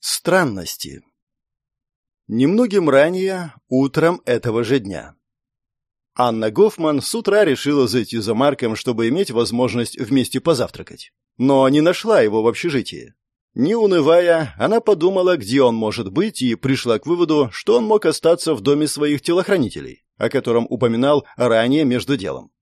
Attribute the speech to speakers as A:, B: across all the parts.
A: Странности. Немногим ранее, утром этого же дня. Анна Гофман с утра решила зайти за Марком, чтобы иметь возможность вместе позавтракать. Но не нашла его в общежитии. Не унывая, она подумала, где он может быть, и пришла к выводу, что он мог остаться в доме своих телохранителей, о котором упоминал ранее между делом.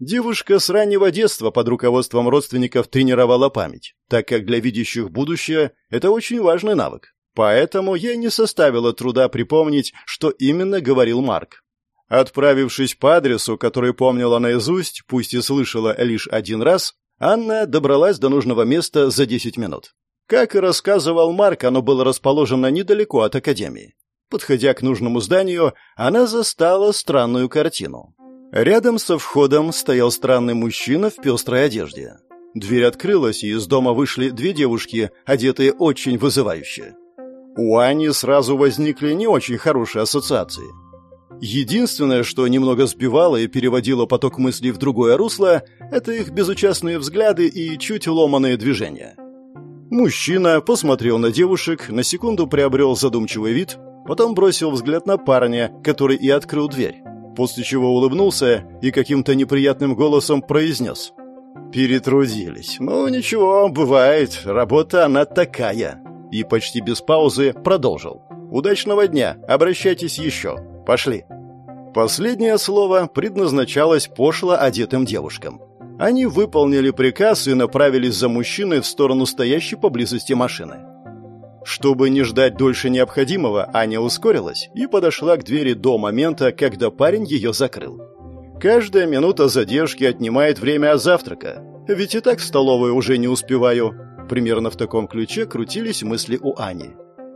A: Девушка с раннего детства под руководством родственников тренировала память, так как для видящих будущее это очень важный навык. Поэтому ей не составило труда припомнить, что именно говорил Марк. Отправившись по адресу, который помнила наизусть, пусть и слышала лишь один раз, Анна добралась до нужного места за 10 минут. Как и рассказывал Марк, оно было расположено недалеко от академии. Подходя к нужному зданию, она застала странную картину. Рядом со входом стоял странный мужчина в пестрой одежде. Дверь открылась, и из дома вышли две девушки, одетые очень вызывающе. У Ани сразу возникли не очень хорошие ассоциации. Единственное, что немного сбивало и переводило поток мыслей в другое русло, это их безучастные взгляды и чуть ломаные движения. Мужчина посмотрел на девушек, на секунду приобрел задумчивый вид, потом бросил взгляд на парня, который и открыл дверь после чего улыбнулся и каким-то неприятным голосом произнес. «Перетрудились. Ну, ничего, бывает. Работа она такая». И почти без паузы продолжил. «Удачного дня. Обращайтесь еще. Пошли». Последнее слово предназначалось пошло одетым девушкам. Они выполнили приказ и направились за мужчиной в сторону стоящей поблизости машины. Чтобы не ждать дольше необходимого, Аня ускорилась и подошла к двери до момента, когда парень ее закрыл. Каждая минута задержки отнимает время от завтрака. Ведь и так в столовую уже не успеваю. Примерно в таком ключе крутились мысли у Ани.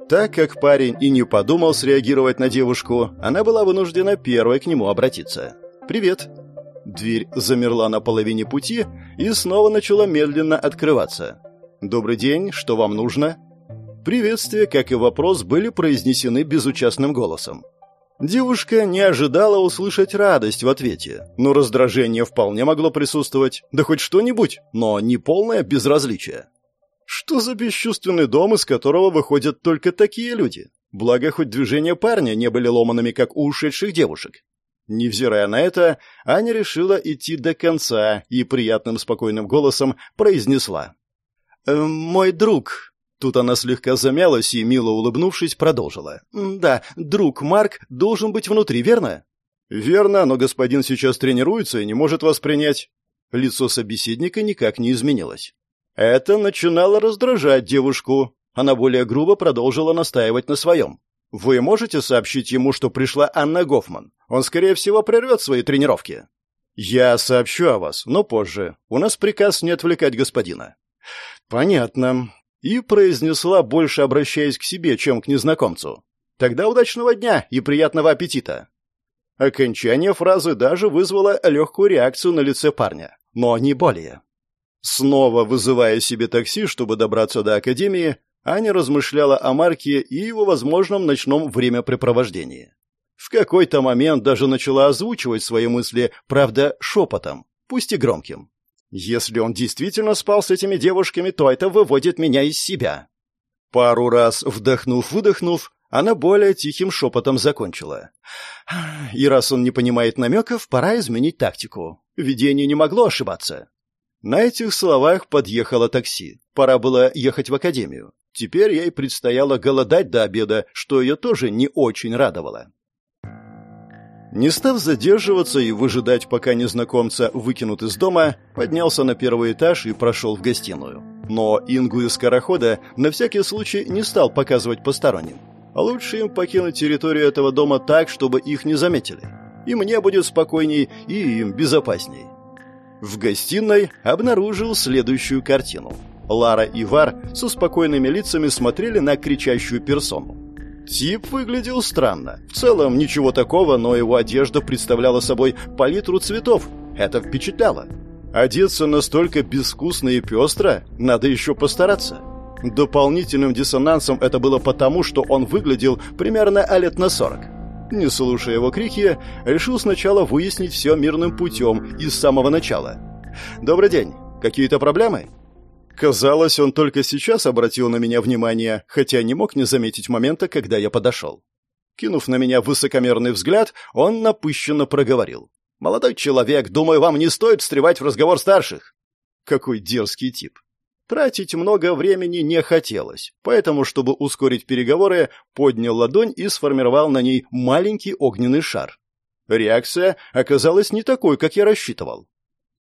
A: Так как парень и не подумал среагировать на девушку, она была вынуждена первой к нему обратиться. «Привет». Дверь замерла на половине пути и снова начала медленно открываться. «Добрый день, что вам нужно?» Приветствие, как и вопрос, были произнесены безучастным голосом. Девушка не ожидала услышать радость в ответе, но раздражение вполне могло присутствовать, да хоть что-нибудь, но не полное безразличие. Что за бесчувственный дом, из которого выходят только такие люди? Благо, хоть движения парня не были ломанными, как у ушедших девушек. Невзирая на это, Аня решила идти до конца и приятным спокойным голосом произнесла. «Э, «Мой друг, Тут она слегка замялась и, мило улыбнувшись, продолжила. «Да, друг Марк должен быть внутри, верно?» «Верно, но господин сейчас тренируется и не может вас принять». Лицо собеседника никак не изменилось. Это начинало раздражать девушку. Она более грубо продолжила настаивать на своем. «Вы можете сообщить ему, что пришла Анна Гофман? Он, скорее всего, прервет свои тренировки». «Я сообщу о вас, но позже. У нас приказ не отвлекать господина». «Понятно и произнесла, больше обращаясь к себе, чем к незнакомцу. «Тогда удачного дня и приятного аппетита!» Окончание фразы даже вызвало легкую реакцию на лице парня, но не более. Снова вызывая себе такси, чтобы добраться до академии, Аня размышляла о Марке и его возможном ночном времяпрепровождении. В какой-то момент даже начала озвучивать свои мысли, правда, шепотом, пусть и громким. Если он действительно спал с этими девушками, то это выводит меня из себя. Пару раз вдохнув-выдохнув, она более тихим шепотом закончила. И раз он не понимает намеков, пора изменить тактику. Видение не могло ошибаться. На этих словах подъехало такси. Пора было ехать в академию. Теперь ей предстояло голодать до обеда, что ее тоже не очень радовало. Не став задерживаться и выжидать, пока незнакомца выкинут из дома, поднялся на первый этаж и прошел в гостиную. Но Ингу из скорохода на всякий случай не стал показывать посторонним. А лучше им покинуть территорию этого дома так, чтобы их не заметили. И мне будет спокойней, и им безопасней. В гостиной обнаружил следующую картину. Лара и Вар со спокойными лицами смотрели на кричащую персону. Тип выглядел странно. В целом ничего такого, но его одежда представляла собой палитру цветов. Это впечатляло. Одеться настолько безвкусно и пестро, надо еще постараться. Дополнительным диссонансом это было потому, что он выглядел примерно а лет на сорок. Не слушая его крики, решил сначала выяснить все мирным путем и с самого начала. «Добрый день. Какие-то проблемы?» Казалось, он только сейчас обратил на меня внимание, хотя не мог не заметить момента, когда я подошел. Кинув на меня высокомерный взгляд, он напыщенно проговорил. «Молодой человек, думаю, вам не стоит встревать в разговор старших». Какой дерзкий тип. Тратить много времени не хотелось, поэтому, чтобы ускорить переговоры, поднял ладонь и сформировал на ней маленький огненный шар. Реакция оказалась не такой, как я рассчитывал.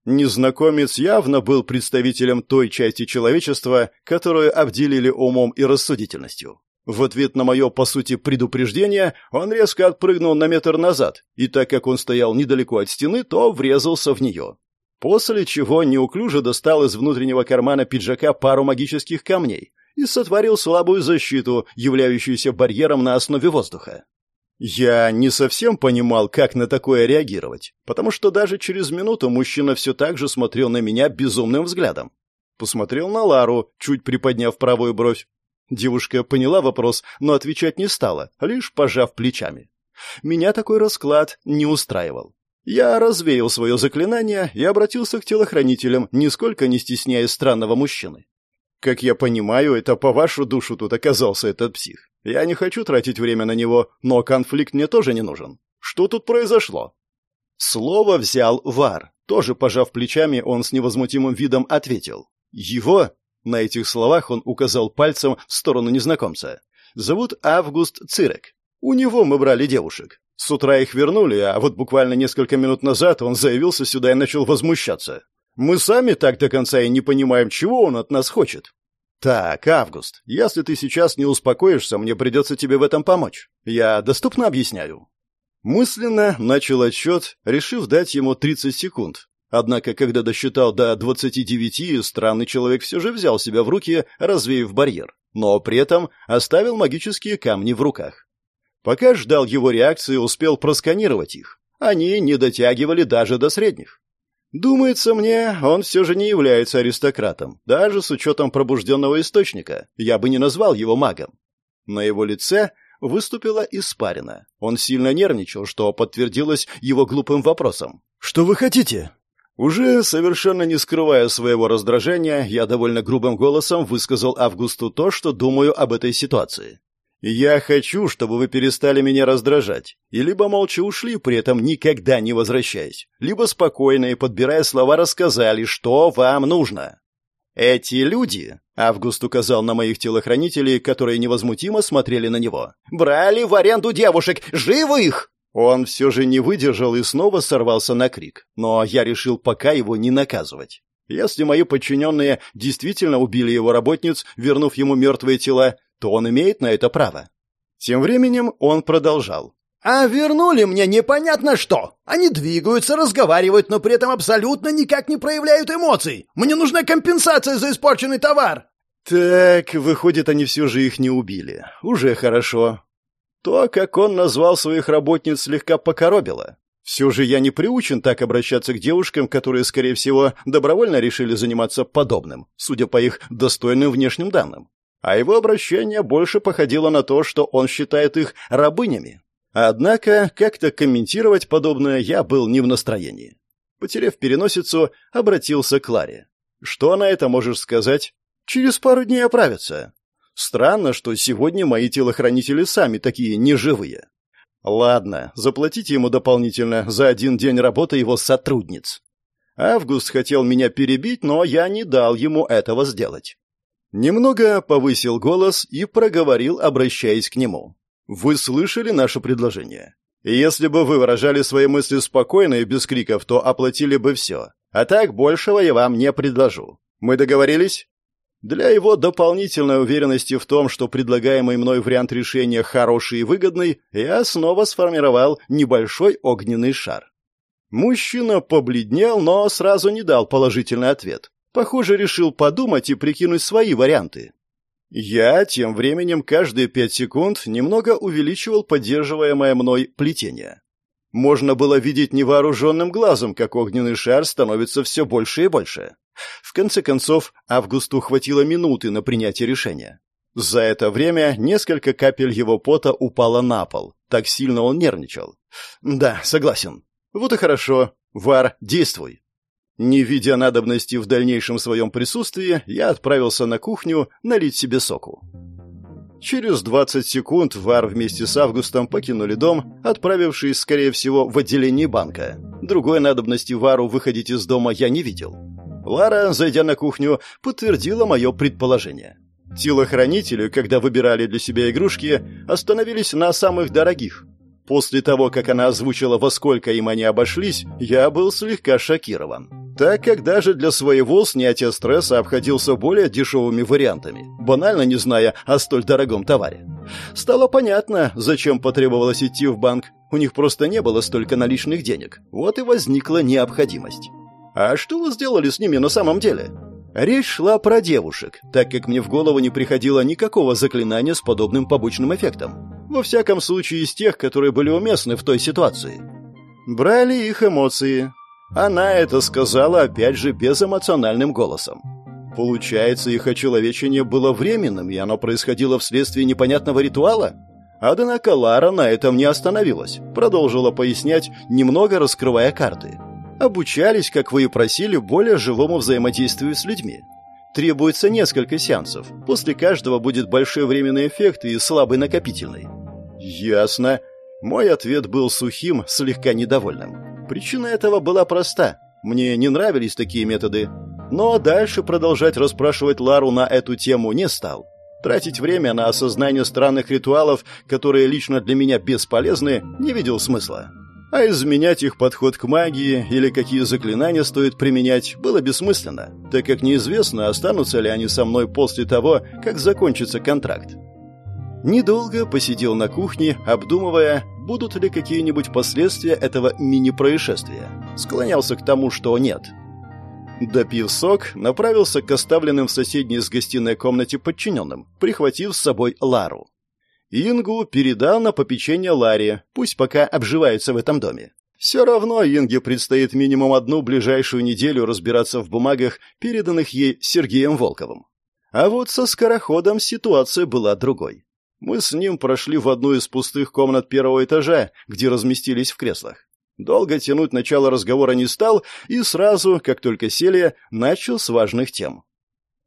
A: Незнакомец явно был представителем той части человечества, которую обделили умом и рассудительностью. В ответ на мое, по сути, предупреждение, он резко отпрыгнул на метр назад, и так как он стоял недалеко от стены, то врезался в нее. После чего неуклюже достал из внутреннего кармана пиджака пару магических камней и сотворил слабую защиту, являющуюся барьером на основе воздуха. Я не совсем понимал, как на такое реагировать, потому что даже через минуту мужчина все так же смотрел на меня безумным взглядом. Посмотрел на Лару, чуть приподняв правую бровь. Девушка поняла вопрос, но отвечать не стала, лишь пожав плечами. Меня такой расклад не устраивал. Я развеял свое заклинание и обратился к телохранителям, нисколько не стесняясь странного мужчины. Как я понимаю, это по вашу душу тут оказался этот псих. Я не хочу тратить время на него, но конфликт мне тоже не нужен. Что тут произошло? Слово взял Вар. Тоже пожав плечами, он с невозмутимым видом ответил. Его? На этих словах он указал пальцем в сторону незнакомца. Зовут Август Цирек. У него мы брали девушек. С утра их вернули, а вот буквально несколько минут назад он заявился сюда и начал возмущаться. Мы сами так до конца и не понимаем, чего он от нас хочет. «Так, Август, если ты сейчас не успокоишься, мне придется тебе в этом помочь. Я доступно объясняю?» Мысленно начал отсчет, решив дать ему 30 секунд. Однако, когда досчитал до 29, странный человек все же взял себя в руки, развеяв барьер, но при этом оставил магические камни в руках. Пока ждал его реакции, успел просканировать их. Они не дотягивали даже до средних. Думается мне, он все же не является аристократом, даже с учетом пробужденного источника. Я бы не назвал его магом. На его лице выступила испарина. Он сильно нервничал, что подтвердилось его глупым вопросом. «Что вы хотите?» Уже совершенно не скрывая своего раздражения, я довольно грубым голосом высказал Августу то, что думаю об этой ситуации. Я хочу, чтобы вы перестали меня раздражать, и либо молча ушли, при этом никогда не возвращаясь, либо спокойно и подбирая слова рассказали, что вам нужно. Эти люди, Август указал на моих телохранителей, которые невозмутимо смотрели на него, брали в аренду девушек, живых! Он все же не выдержал и снова сорвался на крик, но я решил пока его не наказывать. Если мои подчиненные действительно убили его работниц, вернув ему мертвые тела, то он имеет на это право. Тем временем он продолжал. «А вернули мне непонятно что. Они двигаются, разговаривают, но при этом абсолютно никак не проявляют эмоций. Мне нужна компенсация за испорченный товар». Так, выходит, они все же их не убили. Уже хорошо. То, как он назвал своих работниц, слегка покоробило. Все же я не приучен так обращаться к девушкам, которые, скорее всего, добровольно решили заниматься подобным, судя по их достойным внешним данным а его обращение больше походило на то, что он считает их рабынями. Однако как-то комментировать подобное я был не в настроении. Потерев переносицу, обратился к Ларе. «Что на это можешь сказать?» «Через пару дней оправятся». «Странно, что сегодня мои телохранители сами такие неживые». «Ладно, заплатите ему дополнительно за один день работы его сотрудниц». Август хотел меня перебить, но я не дал ему этого сделать. Немного повысил голос и проговорил, обращаясь к нему. «Вы слышали наше предложение? Если бы вы выражали свои мысли спокойно и без криков, то оплатили бы все. А так большего я вам не предложу. Мы договорились?» Для его дополнительной уверенности в том, что предлагаемый мной вариант решения хороший и выгодный, я снова сформировал небольшой огненный шар. Мужчина побледнел, но сразу не дал положительный ответ. Похоже, решил подумать и прикинуть свои варианты. Я тем временем каждые пять секунд немного увеличивал поддерживаемое мной плетение. Можно было видеть невооруженным глазом, как огненный шар становится все больше и больше. В конце концов, Августу хватило минуты на принятие решения. За это время несколько капель его пота упало на пол. Так сильно он нервничал. «Да, согласен. Вот и хорошо. Вар, действуй». Не видя надобности в дальнейшем своем присутствии, я отправился на кухню налить себе соку. Через 20 секунд Вар вместе с Августом покинули дом, отправившись, скорее всего, в отделение банка. Другой надобности Вару выходить из дома я не видел. Лара, зайдя на кухню, подтвердила мое предположение. Телохранители, когда выбирали для себя игрушки, остановились на самых дорогих. После того, как она озвучила, во сколько им они обошлись, я был слегка шокирован. Так как даже для своего снятия стресса обходился более дешевыми вариантами, банально не зная о столь дорогом товаре. Стало понятно, зачем потребовалось идти в банк. У них просто не было столько наличных денег. Вот и возникла необходимость. А что вы сделали с ними на самом деле? Речь шла про девушек, так как мне в голову не приходило никакого заклинания с подобным побочным эффектом. Во всяком случае, из тех, которые были уместны в той ситуации. Брали их эмоции. Она это сказала, опять же, безэмоциональным голосом. Получается, их очеловечение было временным, и оно происходило вследствие непонятного ритуала? Однако Лара на этом не остановилась, продолжила пояснять, немного раскрывая карты обучались, как вы и просили, более живому взаимодействию с людьми. Требуется несколько сеансов. После каждого будет большой временный эффект и слабый накопительный. Ясно. Мой ответ был сухим, слегка недовольным. Причина этого была проста. Мне не нравились такие методы. Но дальше продолжать расспрашивать Лару на эту тему не стал. Тратить время на осознание странных ритуалов, которые лично для меня бесполезны, не видел смысла а изменять их подход к магии или какие заклинания стоит применять было бессмысленно, так как неизвестно, останутся ли они со мной после того, как закончится контракт. Недолго посидел на кухне, обдумывая, будут ли какие-нибудь последствия этого мини-происшествия. Склонялся к тому, что нет. Допив сок, направился к оставленным в соседней с гостиной комнате подчиненным, прихватив с собой Лару. Ингу передал на попечение Ларе, пусть пока обживается в этом доме. Все равно Инге предстоит минимум одну ближайшую неделю разбираться в бумагах, переданных ей Сергеем Волковым. А вот со скороходом ситуация была другой. Мы с ним прошли в одну из пустых комнат первого этажа, где разместились в креслах. Долго тянуть начало разговора не стал и сразу, как только сели, начал с важных тем.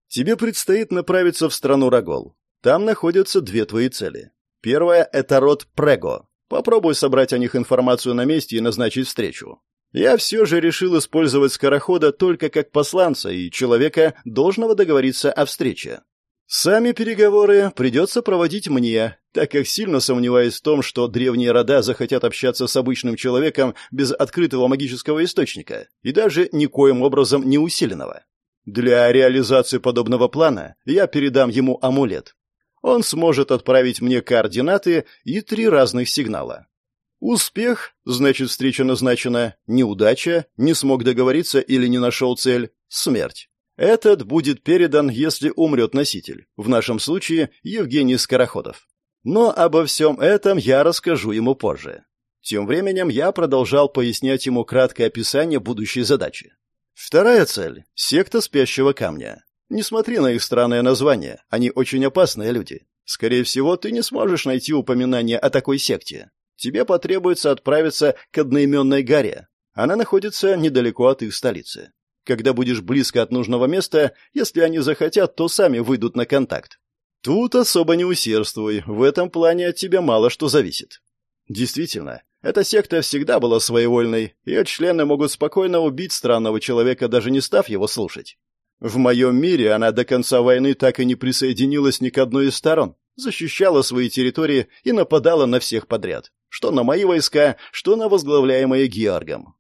A: «Тебе предстоит направиться в страну Рогол. Там находятся две твои цели. Первое — это род Прего. Попробуй собрать о них информацию на месте и назначить встречу. Я все же решил использовать скорохода только как посланца и человека, должного договориться о встрече. Сами переговоры придется проводить мне, так как сильно сомневаюсь в том, что древние рода захотят общаться с обычным человеком без открытого магического источника и даже никоим образом не усиленного. Для реализации подобного плана я передам ему амулет, он сможет отправить мне координаты и три разных сигнала. Успех, значит, встреча назначена. Неудача, не смог договориться или не нашел цель. Смерть. Этот будет передан, если умрет носитель. В нашем случае Евгений Скороходов. Но обо всем этом я расскажу ему позже. Тем временем я продолжал пояснять ему краткое описание будущей задачи. Вторая цель — секта спящего камня. Не смотри на их странное название, они очень опасные люди. Скорее всего, ты не сможешь найти упоминание о такой секте. Тебе потребуется отправиться к одноименной горе. Она находится недалеко от их столицы. Когда будешь близко от нужного места, если они захотят, то сами выйдут на контакт. Тут особо не усердствуй, в этом плане от тебя мало что зависит. Действительно, эта секта всегда была своевольной, ее члены могут спокойно убить странного человека, даже не став его слушать. В моем мире она до конца войны так и не присоединилась ни к одной из сторон, защищала свои территории и нападала на всех подряд, что на мои войска, что на возглавляемые Георгом.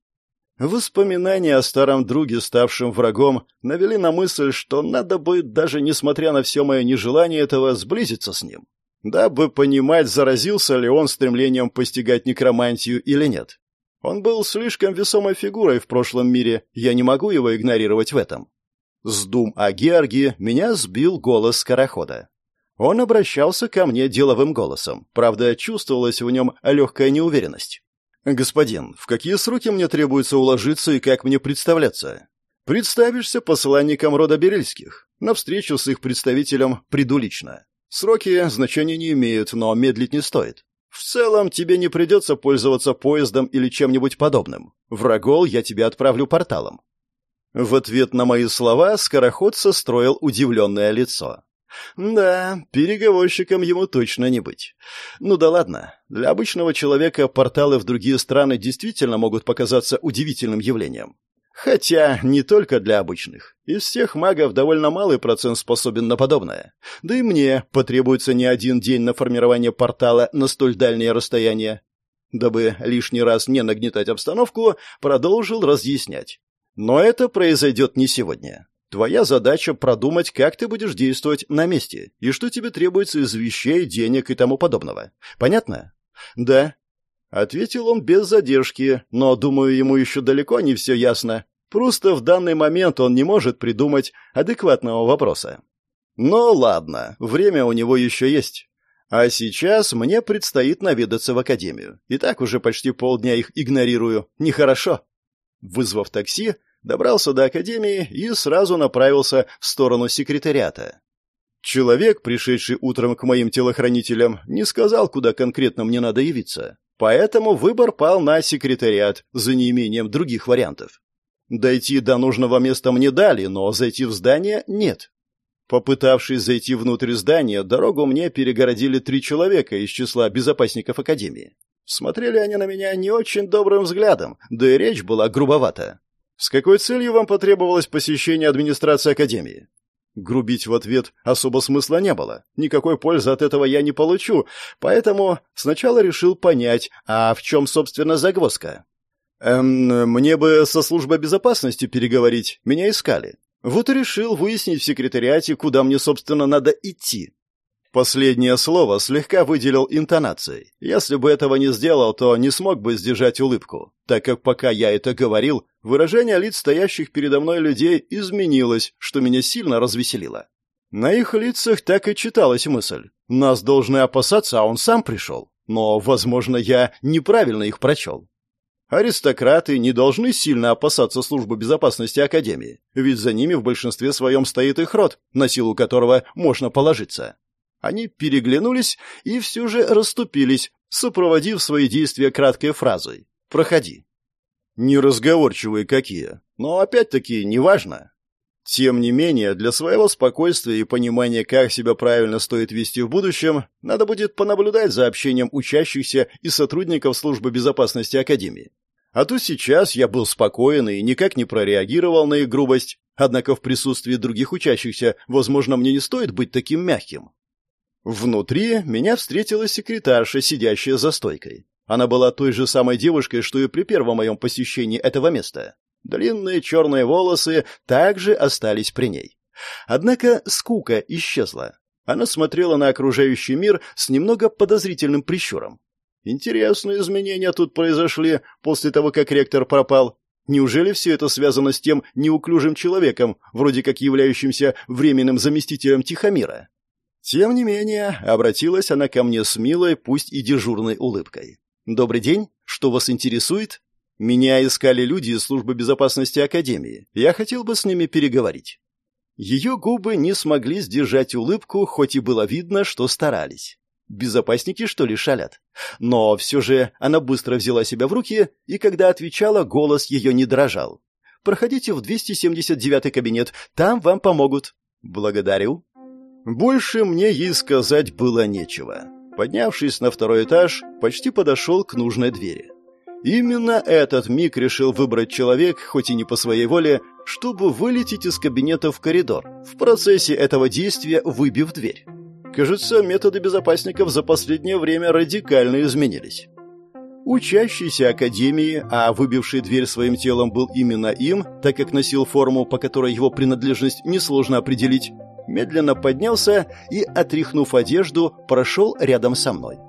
A: Воспоминания о старом друге, ставшем врагом, навели на мысль, что надо будет, даже несмотря на все мое нежелание этого, сблизиться с ним, дабы понимать, заразился ли он стремлением постигать некромантию или нет. Он был слишком весомой фигурой в прошлом мире, я не могу его игнорировать в этом. С дум о Георгии меня сбил голос скорохода. Он обращался ко мне деловым голосом, правда, чувствовалась в нем легкая неуверенность. «Господин, в какие сроки мне требуется уложиться и как мне представляться?» «Представишься посланником рода Берельских. На встречу с их представителем приду лично. Сроки значения не имеют, но медлить не стоит. В целом, тебе не придется пользоваться поездом или чем-нибудь подобным. В Рогол я тебя отправлю порталом. В ответ на мои слова скороход состроил удивленное лицо. Да, переговорщиком ему точно не быть. Ну да ладно, для обычного человека порталы в другие страны действительно могут показаться удивительным явлением. Хотя не только для обычных. Из всех магов довольно малый процент способен на подобное. Да и мне потребуется не один день на формирование портала на столь дальнее расстояние. Дабы лишний раз не нагнетать обстановку, продолжил разъяснять. Но это произойдет не сегодня. Твоя задача продумать, как ты будешь действовать на месте, и что тебе требуется из вещей, денег и тому подобного. Понятно? Да. Ответил он без задержки, но, думаю, ему еще далеко не все ясно. Просто в данный момент он не может придумать адекватного вопроса. Но ладно, время у него еще есть. А сейчас мне предстоит наведаться в академию. И так уже почти полдня их игнорирую. Нехорошо. Вызвав такси, добрался до академии и сразу направился в сторону секретариата. Человек, пришедший утром к моим телохранителям, не сказал, куда конкретно мне надо явиться. Поэтому выбор пал на секретариат за неимением других вариантов. Дойти до нужного места мне дали, но зайти в здание нет. Попытавшись зайти внутрь здания, дорогу мне перегородили три человека из числа безопасников Академии. Смотрели они на меня не очень добрым взглядом, да и речь была грубовата. С какой целью вам потребовалось посещение администрации Академии? Грубить в ответ особо смысла не было. Никакой пользы от этого я не получу, поэтому сначала решил понять, а в чем, собственно, загвоздка. Эм, мне бы со службой безопасности переговорить, меня искали. Вот и решил выяснить в секретариате, куда мне, собственно, надо идти. Последнее слово слегка выделил интонацией. Если бы этого не сделал, то не смог бы сдержать улыбку, так как пока я это говорил, выражение лиц стоящих передо мной людей изменилось, что меня сильно развеселило. На их лицах так и читалась мысль. Нас должны опасаться, а он сам пришел. Но, возможно, я неправильно их прочел. Аристократы не должны сильно опасаться службы безопасности Академии, ведь за ними в большинстве своем стоит их род, на силу которого можно положиться. Они переглянулись и все же расступились, сопроводив свои действия краткой фразой «Проходи». Неразговорчивые какие, но опять-таки неважно. Тем не менее, для своего спокойствия и понимания, как себя правильно стоит вести в будущем, надо будет понаблюдать за общением учащихся и сотрудников службы безопасности Академии. А то сейчас я был спокоен и никак не прореагировал на их грубость, однако в присутствии других учащихся, возможно, мне не стоит быть таким мягким. Внутри меня встретила секретарша, сидящая за стойкой. Она была той же самой девушкой, что и при первом моем посещении этого места. Длинные черные волосы также остались при ней. Однако скука исчезла. Она смотрела на окружающий мир с немного подозрительным прищуром. Интересные изменения тут произошли после того, как ректор пропал. Неужели все это связано с тем неуклюжим человеком, вроде как являющимся временным заместителем Тихомира? Тем не менее, обратилась она ко мне с милой, пусть и дежурной улыбкой. «Добрый день. Что вас интересует?» «Меня искали люди из службы безопасности Академии. Я хотел бы с ними переговорить». Ее губы не смогли сдержать улыбку, хоть и было видно, что старались. Безопасники, что ли, шалят? Но все же она быстро взяла себя в руки, и когда отвечала, голос ее не дрожал. «Проходите в 279 кабинет, там вам помогут». «Благодарю», больше мне ей сказать было нечего. Поднявшись на второй этаж, почти подошел к нужной двери. Именно этот миг решил выбрать человек, хоть и не по своей воле, чтобы вылететь из кабинета в коридор, в процессе этого действия выбив дверь. Кажется, методы безопасников за последнее время радикально изменились. Учащийся академии, а выбивший дверь своим телом был именно им, так как носил форму, по которой его принадлежность несложно определить, медленно поднялся и, отряхнув одежду, прошел рядом со мной.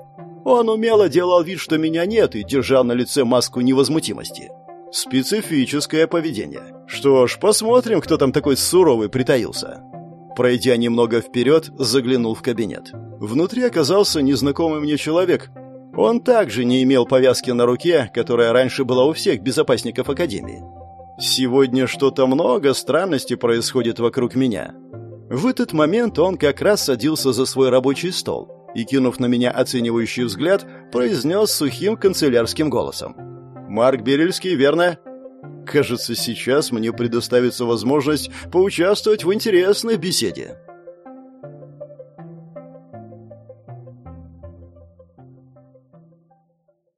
A: Он умело делал вид, что меня нет, и держал на лице маску невозмутимости. Специфическое поведение. Что ж, посмотрим, кто там такой суровый притаился. Пройдя немного вперед, заглянул в кабинет. Внутри оказался незнакомый мне человек. Он также не имел повязки на руке, которая раньше была у всех безопасников Академии. Сегодня что-то много странностей происходит вокруг меня. В этот момент он как раз садился за свой рабочий стол и, кинув на меня оценивающий взгляд, произнес сухим канцелярским голосом. «Марк Берельский, верно?» Кажется, сейчас мне предоставится возможность поучаствовать в интересной беседе.